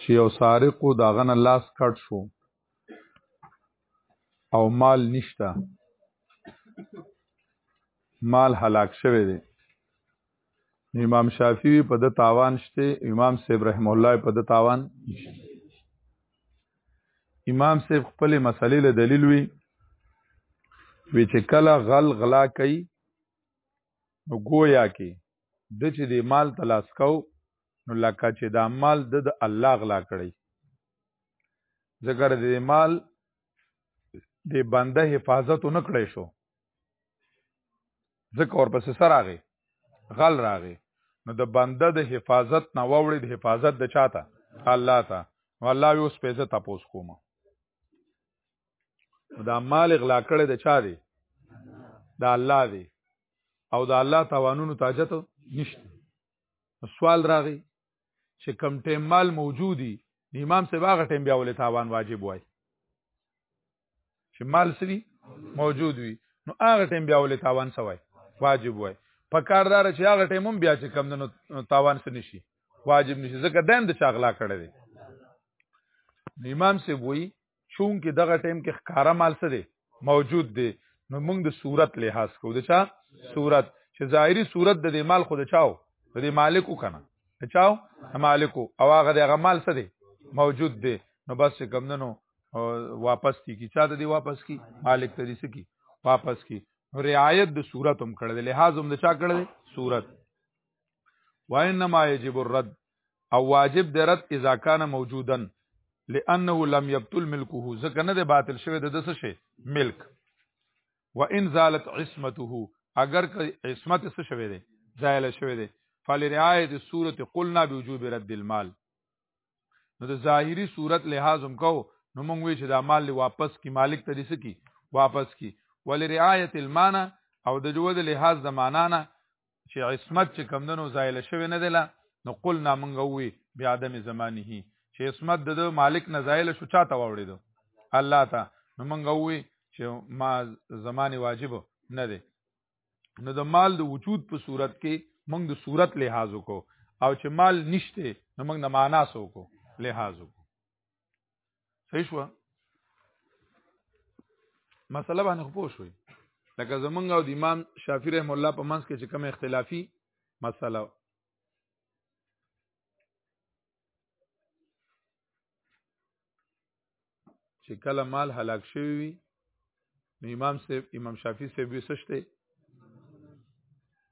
چې یو سارق و داغه نه لاس کټ شو او مال نشته مال هلاک شوی دی امام شافعی په د تاوان شته امام صاحب رحم الله په د تاوان امام صاحب خپل مسلې له دلیل وی وی چې کله غل غلا کوي نو گویا کې د چې د مال تلاس کو نو لکه چې دا مال د د الله غلا کړی ذکر د مال د بنده حفاظت نه کړی شو ځکه ورپسې سره راغی غل راغی نو د بنده د حفاظت نه وړي د حفاظت د چاته الله ته نو الله یو سپېزه تاسو کوم دا مال غلا کړی د چا دی دا الله دی او دا الله توانونو تاجت نشته سوال راغی چې کم ټیم مال موجودی امام صاحب هغه ټیم بیا ولې تاوان واجب وای چې مال سری موجود وي نو هغه ټیم بیا ولې تاوان سوای واجب وای په کاردار چې هغه ټیم هم بیا چې کم نو تاوان سنشي واجب نشي ځکه دیم د چاغلا کړی دی امام سی وی چون کې دغه ټیم کې ښکارا مال څه دی موجود دی نو موږ د صورت لحاظ کوو د چا صورت چې ظاهري صورت د دې مال خو د چاو د دې مالکو کنه د چاو مالکو او هغه دغه مال څه دی موجود دی نو بس کوم نه نو واپس کی کی چا ته دی واپس کی مالک ته دی سکی واپس کی رعایت د صورت هم کړل لحاظ هم د چا کړل صورت وانما يجب الرد او واجب د رد اذا كان موجودا لانه لم يبطل ملكه ځکه نه د باطل شوی د دسه شي ملک وان زالت عصمته اگر که عصمت څه شوی دی زایل شوی دی فلرعایت صورت قلنا بوجوب رد المال نو د ظاهری صورت لحاظ هم کو نو مونږ وی چې دا مال واپس کی مالک ته دي سکی واپس کی ولرعایت المانه او د جوه د لحاظ د معنا نه چې عصمت چې کمدنو زایل شوی نه دلا نو قل نا منغه وی بیا عدم زمانه چې عصمت د مالک نه زایل شو چاته وړي دو الله تا نو منغه وی چې ما زمانه واجب نه دی نو د مال د وجود په صورت کې موږ د صورت لحاظ وکړو او چې مال نشته نو موږ د معنا سو کو لحاظ وکړو صحیح شو مسله باندې خو پوه شوي لکه زمونږ او د امام شافعي رحم الله په منځ کې چې کوم اختلافي مسله چې کله مال هلاک شوی وي نو امام صاحب امام شافعي صاحب وی سشته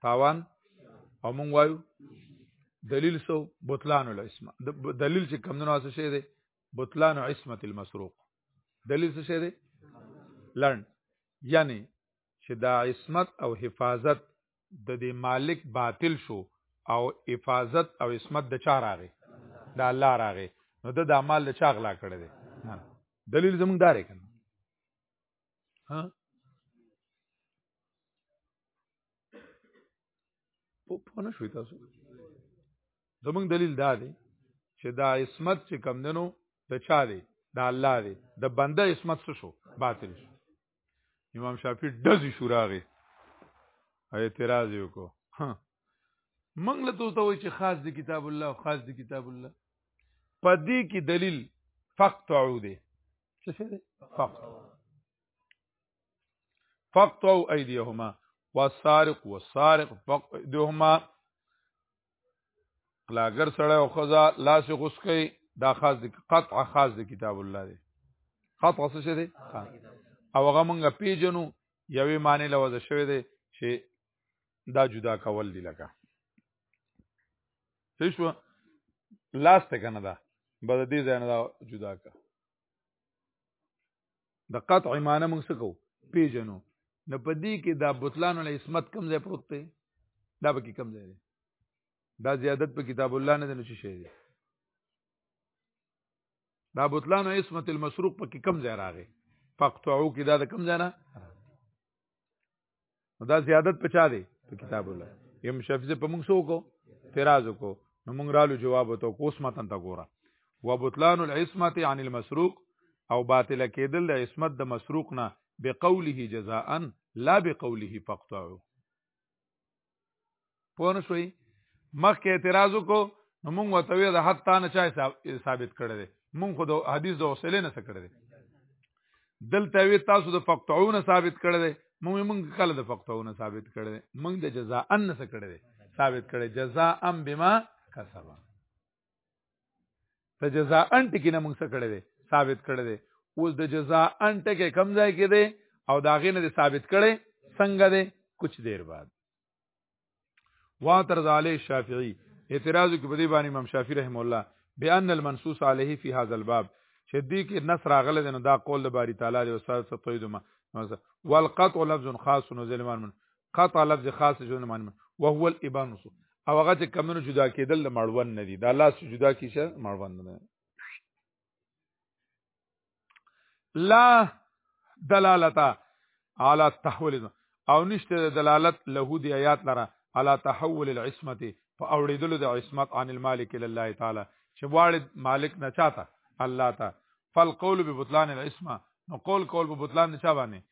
تاوان او مونږ وایو دلیل سو بطلان الاسم دلیل چې کم نه څه شه دی بطلان عصمت المسروق دلیل څه شه دی لړن یعنی چې دا عصمت او حفاظت د دې مالک باطل شو او حفاظت او عصمت د چا راغی د الله راغی نو د دا مال د چا غلا کړی دی دلیل زمونږ دارې کنه ها په پونه شوي تاسو زمونږ دلیل دا دی چې دا عصمت چې کم دنو د چا دی د الله دی د بنده عصمت څه شو باطل شو امام شافعي دزي شو راغی اعتراض وکړو ها منګ له تو ته وای چې خاص دی کتاب الله خاص دی کتاب الله پدې کې دلیل فقط عوده څه شي دی فقط فقط او ايديهما والسارق والسارق فقط ايديهما لاګر سره او خزا لاس غوس کوي دا خاص دي قطع خاص دي کتاب الله دی قطع څه شي دی او هغه مونږه پیجنو یوې معنی لوځ شوی دی چې دا جدا کول دي لکه صحیح شو لاس ته کنه دا بل دې ځای نه دا جدا کا د قطع معنی موږ څه کو پیجنو نه پدې کې دا بوتلان له اسمت کم ځای پروت دی دا به کې کم ځای دی دا زیادت په کتاب الله نه نه شي دی دا بوتلان او اسمت المسروق په کې کم ځای راغی فقطعو کې دا د کم ځای نه دا زیادت پچا دی په کتاب الله یم شفیع په موږ سو کو اعتراض کو نو موږ رالو جواب وته کوس متن تا ګورا و بطلان العصمت عن المسروق او باطل کېدل د عصمت د مسروق نه بقوله جزاء لا بقوله فقطعوا پوه نه شوي مخکې اعتراض وکړو نو موږ ورته ویل حتی نه چا ثابت کړی دی موږ خو د حدیث د وسیلې نه څه کړی دی دلته وی تاسو د فقطعونه ثابت کړی دی موږ موږ کله د فقطعونه ثابت کړی دی موږ د جزاء ان څه کړی دی ثابت کړی جزاء ام بما کسبا د جزاء ان ټکی نه موږ څه کړی دی ثابت کړی دی اوس د جزاء ان ټکی کم ځای کې دی او دا غې نه ثابت کړي څنګه دی کچھ دیر بعد واترز علی شافعی اعتراض کې بدی باندې امام شافعی رحم الله بان المنصوص علیه فی هذا الباب شدی کې نص راغله نو دا قول د باری تعالی دی او سره تویدما والقطع لفظ خاص نزل من قطع لفظ خاص جون معنی وهو الابانس او هغه چې کمنو جدا کېدل د مړون نه دي دا لاس جدا کیشه مړون نه لا دلالتا على تحول او نشته دلالت له دی آیات لره على تحول العصمت په اوړېدلو د عصمت عن المالک لله تعالی چې واړې مالک نه چاته الله تا فالقول ببطلان العصمه نو قول قول ببطلان نه چا باندې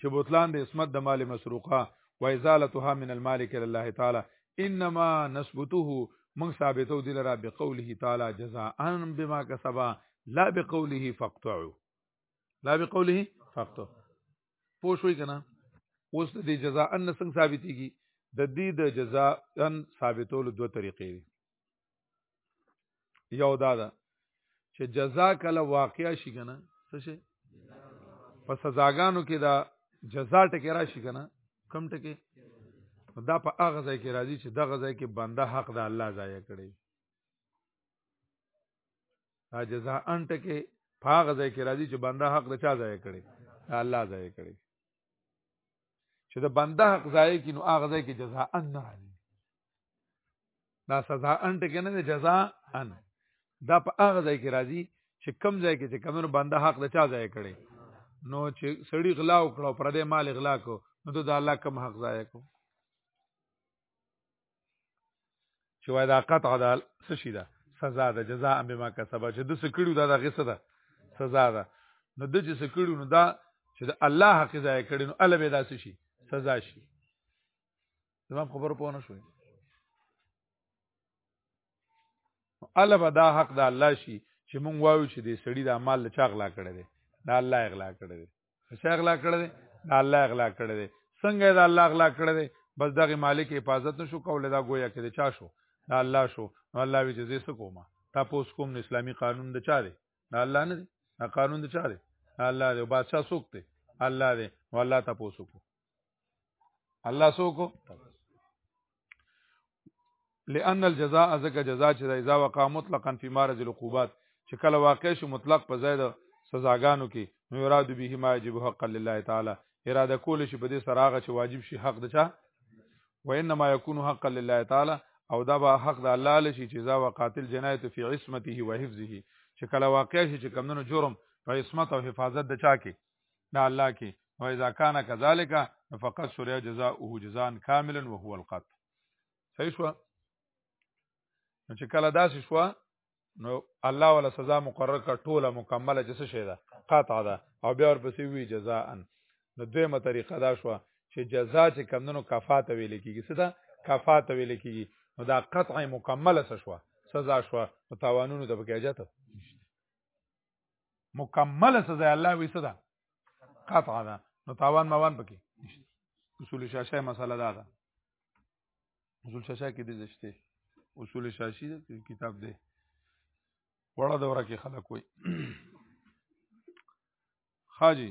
چې بوتلان د اسمت د مال مسروقه و ازالتها من المالک لله تعالی انما نثبته من ثابتو دل را بقوله تعالی جزاء بما كسبا لا بقوله فقطعوا لا بقوله فقطعوا پوه شوي کنه اوس د جزاء ان څنګه ثابتيږي د دې د جزاء ان ثابتولو دوه طریقې دي یو دا ده چې جزا کله واقع شي کنه څه شي په سزاګانو کې دا جزا ټکی راشي کنه کم ټکی دا په هغه ځای کې راځي چې دغه ځای کې بنده حق د الله ضایع کړي دا جزا ان ټکی په هغه ځای کې راځي چې بنده حق د چا ضایع کړي الله ضایع کړي چې د بنده حق ځای کې نو هغه ځای کې جزاء ان نه راځي دا سزا ان ټکه نه جزاء ان دا په هغه ځای کې راځي چې کم ځای کې چې کمنو بنده حق د چا ځای کړي نو چې سړی غلا وکړو پر دې مال غلا کو نو ته د الله کم حق ځای کو چې وای دا قطع ده څه شي ده سزا ده جزاء بما کسب چې د سکړو دا د غصه ده سزا ده نو د چې سکړو نو دا چې د الله حق ځای کړي نو الله به دا څه شي سزا شي زما خبر پوه نه شوې الله به دا حق د الله شي چې مونږ وایو چې دې سړی د مال چاغلا کړی دی دا الله اغلا کړی دی څه اغلا کړی دی دا الله اغلا کړی دی څنګه دا الله اغلا کړی دی بس دغه مالک حفاظت نشو کولای دا گویا کې د چا شو دا الله شو نو الله وی چې زه څه کوم تاسو کوم نو اسلامي قانون د چا دی دا الله نه دی دا قانون د چا دی الله دی او بادشاہ څوک دی الله دی نو الله تاسو کو الله سوکو لأن الجزاء ذکر جزاء چې دا اذا وقع مطلقا فی مارز العقوبات چې کله واقع شي مطلق په ځای د سزاګانو کې نو یراد به ما یجب حق لله تعالی اراده کول شي په دې سره هغه چې واجب شي حق د چا وانما یکون حق لله تعالی او دا به حق د الله لشي چې اذا وقعت الجنایت فی عصمته و حفظه چې کله واقع شي چې کمندونو جرم په عصمت او حفاظت د چا کې دا الله کې و اذا كان كذلك فقد سريا جزاؤه جزاء كاملا وهو القط صحیح شو نو چې کله داسې شو نو الله ولا سزا مقرر کړ ټوله مکمله چې څه شي ده قطع ده او بیا ورپسې وی جزاء نو دویمه طریقه دا شو چې جزاء چې کمندونو کفات ویل کیږي څه ده کفات ویل کیږي نو دا قطع مکمله شو سزا شو او تاوانونو ته بګیاجته مکمل سزا الله وی صدا قطع ده نو تاوان موان پکې نشته اصول شاشه مسله دا ده اصول شاشه کې دې زشته اصول شاشي کتاب دی وړه دوره کې خلک وای حاجی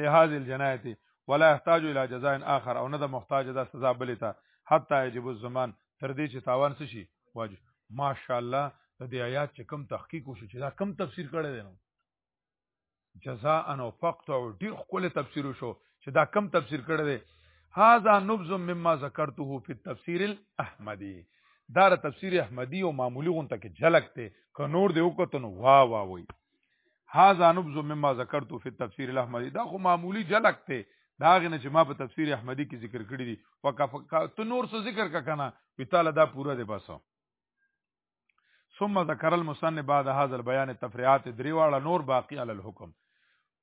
لهذه الجنایت ولا يحتاج الى جزاء اخر او نه د محتاج د سزا بلې ته حتی یجب الزمان تر دې چې تاوان څه شي واجب ماشاءالله د دې آیات چې کم تحقیق وشو چې دا کم تفسیر کړی دی نو جزاء او فقط او ډیر خپل تفسیر وشو چې دا کم تفسیر کړی دی هاذا نبذ مما ذکرته فی التفسیر الاحمدی دا تفسیر احمدی او معمولی غونته کې جلک ته ک نور دی وکړو نو وا وا وای هاذا نبذ مما ذکرت فی التفسیر الاحمدی دا خو معمولی جلک ته دا غنه چې ما په تفسیر احمدی کې ذکر کړی دی وکفا ته نور څه ذکر کا کنه وی تعالی دا پورا دی بس ثم ذکر المصنف بعد هذا البيان التفريعات دریواله نور باقی علی الحكم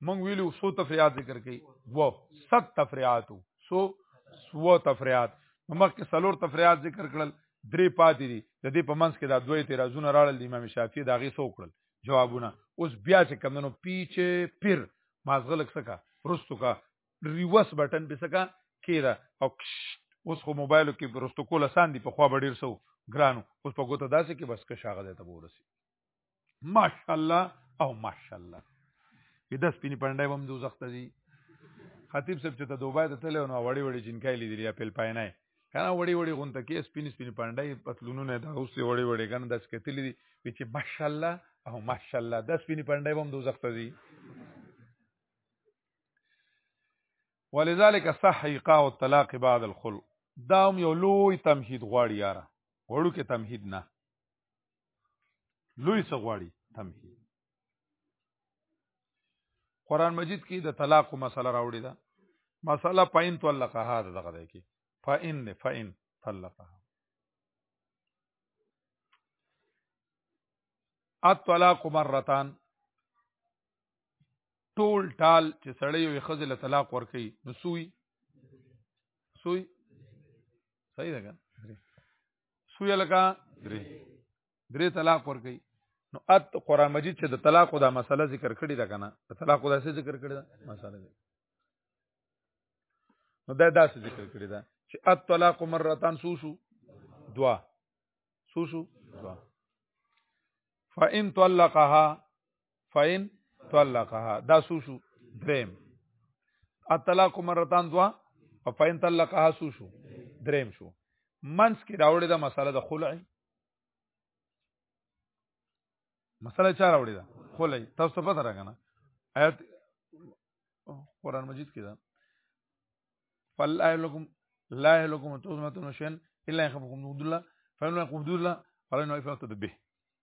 مونږ ویلو سو تفریعات ذکر کړي وو ست تفریعات سو سو تفریعات مخکې سلور تفریعات ذکر کړل درې پاتې دي د دې په منځ کې دا دوی تیرازونه راړل د امام شافعي دا غي سو کړل جوابونه اوس بیا چې کمنو پیچ پیر مازغلک سکا رستو کا ریوس بٹن به سکا کیرا او اوس خو موبایل کې رستو کول آسان دی په خوا ډیر سو ګرانو اوس په ګوته داسې کې بس که شاغه دی ته ورسی ماشاءالله او ماشاءالله کې داس پینې پندای وم دوزخ ته دی خطیب صاحب چې ته دوبای ته تللی نو وړي وړي جنکای لیدلی اپل پاینای کنه وړي وړي غونته کې سپین سپین پانډای پتلونونه دا اوس وړي وړي کنه داس کتلې دي چې ماشاءالله او ماشاءالله د سپین پانډای هم دوزخ ته دي ولذلك صح ايقاع الطلاق بعد الخلق دا هم یو لوی تمهید غواړي یاره وړو کې تمهید نه لوی څه غواړي تمهید قران مجید کې د طلاق مسله راوړې ده مسله پاین طلقها دغه ده کې فاین نه فاین طلقها الطلاق مرتان ټول ټال چې سړی وي خزل طلاق ور کوي نو سوی سوی صحیح ده سوی لکه درې درې طلاق ور کوي نو ات قران مجید چې د طلاق دا مسله ذکر کړی دا کنه د طلاق دا څه ذکر کړی دا مسله دی نو دا داسې ذکر کړی دا چې ات طلاق مرتان سو شو دوا سو شو دوا فإن طلقها فین طلقها دا سو شو دریم الطلاق مرتان دوا او فین طلقها سو شو دریم شو منس کې راوړې دا مسله د خلع مسله چا راوړې دا خلع تاسو ته پته راغنه آیت قران مجید کې دا فلا لكم لا لكم تزمتون شيئا الا يخافكم حدود الله فإن لكم حدود الله فلا ينفع تدبه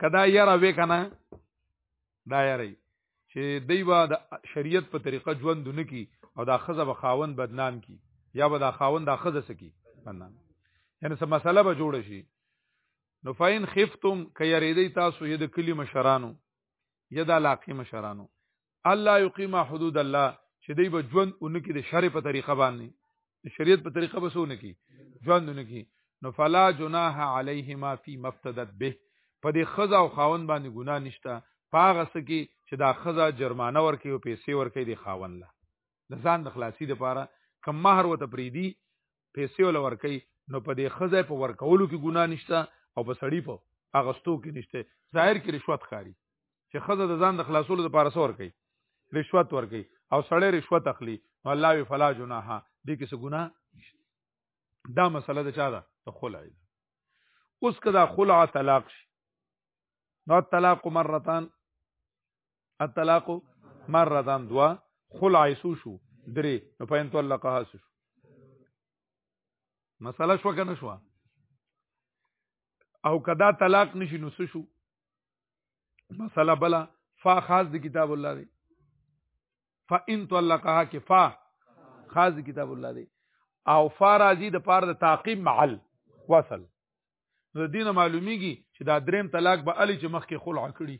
کدا یاره وې کنه دا یاره چې دیوا د شریعت په طریقه ژوند نه کی او دا خزه به خاوند بدنام کی یا به دا خاوند دا خزه سکی بدنام یعنی څه مسله به جوړ شي نو فین خفتم کیریدی تاسو ید کلی مشرانو ید علاقه مشرانو الله یقیم حدود الله چې دوی به ژوند اونکي د شرع په طریقه باندې د شریعت په طریقه به سونه کی ژوند اونکي نو فلا جناح علیهما فی مفتدت به په دې خزا او خاون باندې ګناه نشته پاغه سکی چې دا خزا جرمانه ورکي او پیسې ورکي د خاون له د ځان د خلاصي لپاره کم مہر وته پریدي پیسې ول ورکي نو په دې خزه په ورکولو کې ګناه نشته او په سړی په اغستو کې نشته ظاهر کې رشوت خاري چې خزه د ځان د خلاصولو لپاره سور کوي رشوت ورکي او سړی رشوت اخلي نو الله وی فلا جناح دې کې څه ګناه نشته دا مسله د چا ده ته خلع اوس کدا خلع طلاق شي نو طلاق مرتان الطلاق مرتان دوا خلع سو شو درې نو پاین طلقها سو مسله شو کنه شو او کدا طلاق نشي نو سو شو مسله بلا فا خاص د کتاب الله دی فان طلقها کې فا خاص د کتاب الله دی او فا راځي د پاره د تعقیب معل وصل نو د دینه معلومیږي چې دا دریم طلاق به علي چې مخکې خلع کړي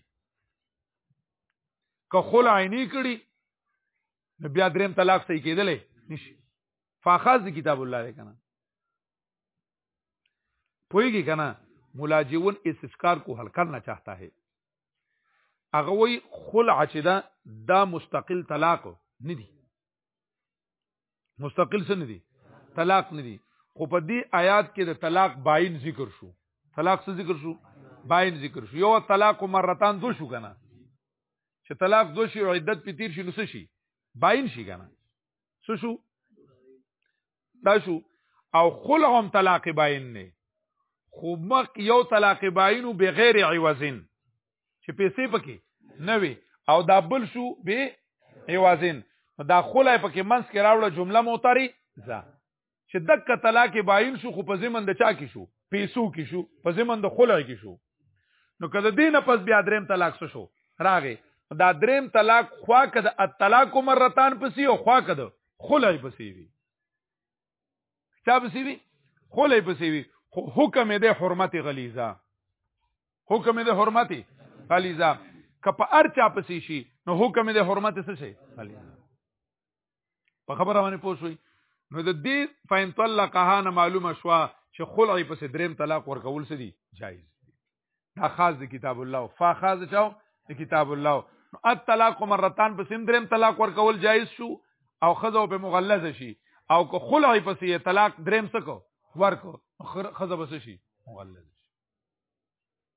که خلع نه کړي نو بیا دریم طلاق صحیح کېدلې نشي فاخذ کتاب الله لري کنه پويږي کنه ملاجون استذکار کو حل کرنا چاہتا ہے هغه وی خلع چې دا دا مستقل طلاق نه دی مستقل څه نه دي طلاق نه دي خو په دې آیات کې د طلاق باین ذکر شو طلاق څه ذکر شو باین ذکر شو یو طلاق مرتان دو شو کنه چې طلاق دو شي عدت په تیر شي نو شي باین شي کنه څه شو دا شو او خلع هم طلاق باین نه خو مخ یو طلاق باینو بغیر عوضین چې پیسې پکې نه وي او دا بل شو به ایوازین دا خله پکې منس کې راوړه جمله موتری ځه چې دک طلاق باین شو خو په زمن د چا کې شو پیسو کې شو په زمن د خله کې شو نو کله دینه پس بیا دریم طلاق شو راغی دا دریم طلاق خوا کده الطلاق مرتان پسی او خوا کده خلای پسی وی چاپسې وي خولې پسې وي خو حکم دې حرمت غلیظه حکم دې حرمت غلیظه کپ ار چا پسې شي نو حکم دې حرمت څه شي غلیظه په خبره باندې پوښوي نو د دې فین طلقها نه معلومه شوه چې خلع پسې دریم طلاق ورکول سدي جایز دا خاص د کتاب الله فا خاص چاو د کتاب الله نو الطلاق مرتان په سیم دریم طلاق ورکول جایز شو او خزه په مغلظ شي او که خلع په سی طلاق دریم سکو ورکو خزه بس شي مغلظ شي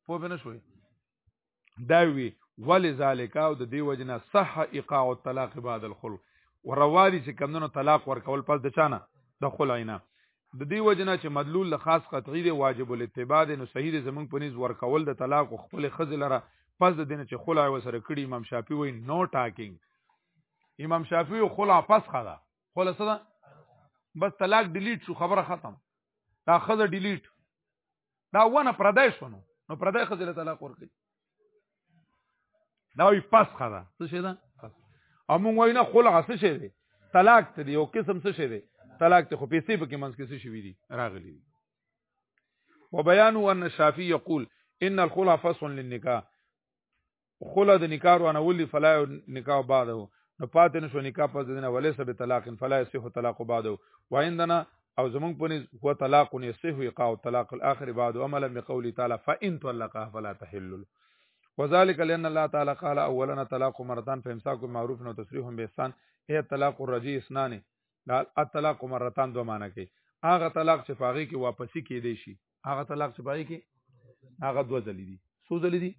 په بنه شوي دا وی ولذالک او د دی وجنه صح ايقاع الطلاق بعد الخلع وروالي چې کمندونو طلاق ورکول پس د چانه د خلعینا د دې وجنه چې مدلول له خاص قطعی دی واجب الاتباع دی نو صحیح دی زمونږ په نس ورکول د طلاق خپل خزل را پس د دین چې خلع وسره کړي امام شافعي وای نو ټاکینګ امام شافعي خلع پس خدا خلع صدا بس طلاق ډیلیټ شو خبره ختم دا خزه ډیلیټ دا ونه پردای شونو نو پردای خزل طلاق ورکړي دا وی پس خدا څه شه دا او مونږ وینا خلع څه شه دی طلاق ته دی او قسم څه شه دی طلاق ته خو پیسې پکې منځ کې څه شوی دی راغلی دی وبيان ان الشافعي يقول ان الخلع فصل للنکاح خلا د نکاح روانه ولي فلا نکاح بعده نو پاتې نشو نکاح پس دینه ولې سب طلاق فلا يصح طلاق بعده وعندنا او زمونږ په نس هو طلاق يصح ايقاع طلاق الاخر بعد عمل بقول تعالی فان طلقها فلا تحل وذلك لان الله تعالى قال اولا طلاق مرتان فامساك بالمعروف وتسريح باحسان هي طلاق الرجي اسنان دا الطلاق مرتان دوه معنی کوي هغه طلاق چې فقې کې واپسی کې دی شي هغه طلاق چې پای کې هغه دوه ځلې دي څو ځلې دي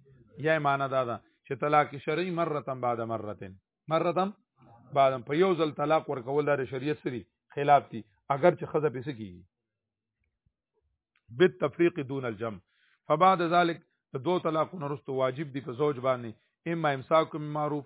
یا معنا دا ده چې طلاق شرعي مرتن بعد مرتن مرتن بعد په یو ځل طلاق ورکول د شریعت سری خلاف دي اگر چې خزه پیسې کیږي بالتفریق دون الجمع فبعد ذلك دو طلاق نرست واجب دي په زوج باندې اما امساک معروف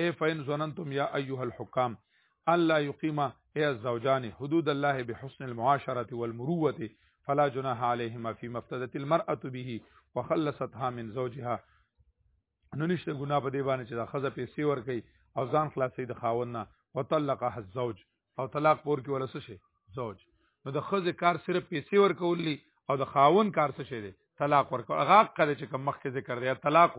اے فین ظننتم یا ایها الحکام الله یقیما ای الزوجان حدود الله بحسن المعاشره والمروه فلا جناح عليهما في مفتدت المرأه به وخلصتها من زوجها نو نشته ګنا په دی باندې چې دا خزه پیسې ور کوي او ځان خلاصې د خاوند نه وطلقه الزوج او طلاق پور کې ولس شي زوج نو د خزه کار صرف پیسې ور کولی او د خاوند کار څه شي دی طلاق ور کوي هغه کړي چې کوم مخکې ذکر دی طلاق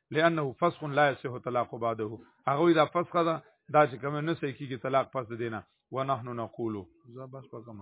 لانه فسخ لا يصح طلاق بعده هغه دا فسخ ده دا چې کوم نه صحیح کیږي طلاق پس دینه ونحن نقول زه بس په کوم